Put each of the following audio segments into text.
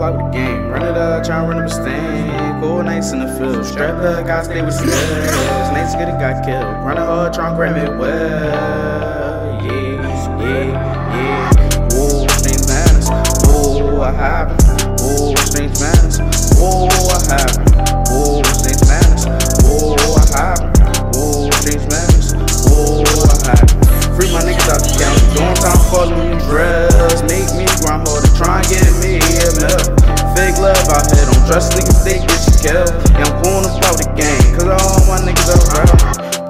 block with the game. Run it up, try and run up a stain. Cool nights in the field. Strap up, guys, stay with some girls. Nights good, it got killed. Run it hard, try and grab it well. Yeah, yeah. Killed. Yeah, I'm going about the game, cause all my niggas are real.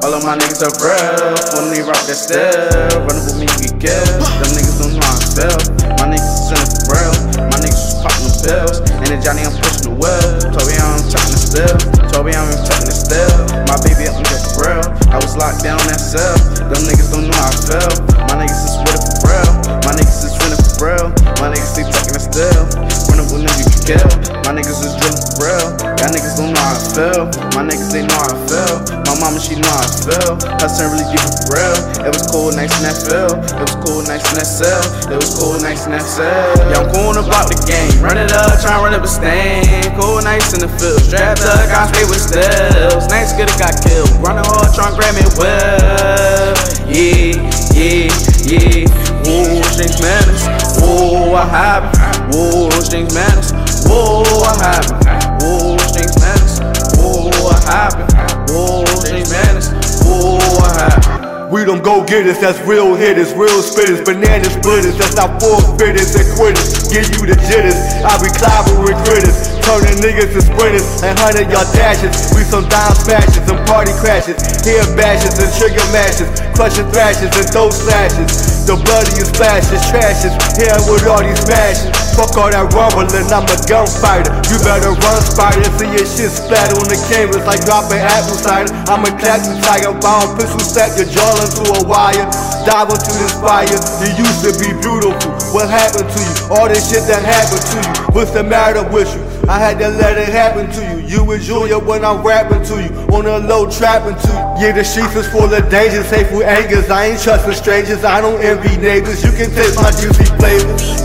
All of my niggas are real. When they rock that style, running with me, you get. Them niggas don't know how I feel. My niggas is in for real. My niggas is popping the pills. And then Johnny, I'm pushing the. Told me I'm the still. Told me I'm tucking the still. My baby, I'm just real. I was locked down that cell. Them niggas don't know I feel. My niggas is with it for real. My niggas is running for real. My niggas they tucking the still. Running with niggas you kill. My niggas is for real. Y'all niggas don't know how I feel. My niggas they know how I feel. My mama she know how I feel. Her son really it for real. It was cool, nice in that feel. It was cool, nice in that cell. It was cool, nice in that cell. I'm cool about the game. Run it up, try and run up a stain. Cool, nice in the field. Strapped up, got stay with stills. Nice, good, got killed. Running hard, trying to grab me well. Yeah, yeah, yeah. What happened? Whoa, things manners. Whoa, what happened? Whoa, things manners. Whoa, what happened? Whoa, things manners. Whoa, what happened? We them go getters, that's real hitters, real spitters, banana splitters, that's our forfeiters and quitters. Give you the jitters, I be clobbering critters, turning niggas to sprinters and hundred yard dashes. We some dime smashes and party crashes, hair bashes and trigger mashes, crushing thrashes and throw slashes. The bloodiest flashes, trashes, here with all these smashes. Fuck all that rumbling, I'm a gunfighter. You better run, spider, see your shit splat on the canvas like dropping apple cider. I'm a clap tiger, bound pistol stack your jaw into a wire. Dive into this fire. You used to be beautiful. What happened to you? All this shit that happened to you. What's the matter with you? I had to let it happen to you. You enjoy it when I'm rapping to you. On a low trapping to you. Yeah, the sheets is full of dangers, hateful angers. I ain't trusting strangers. I don't envy neighbors. You can taste my juicy flavor.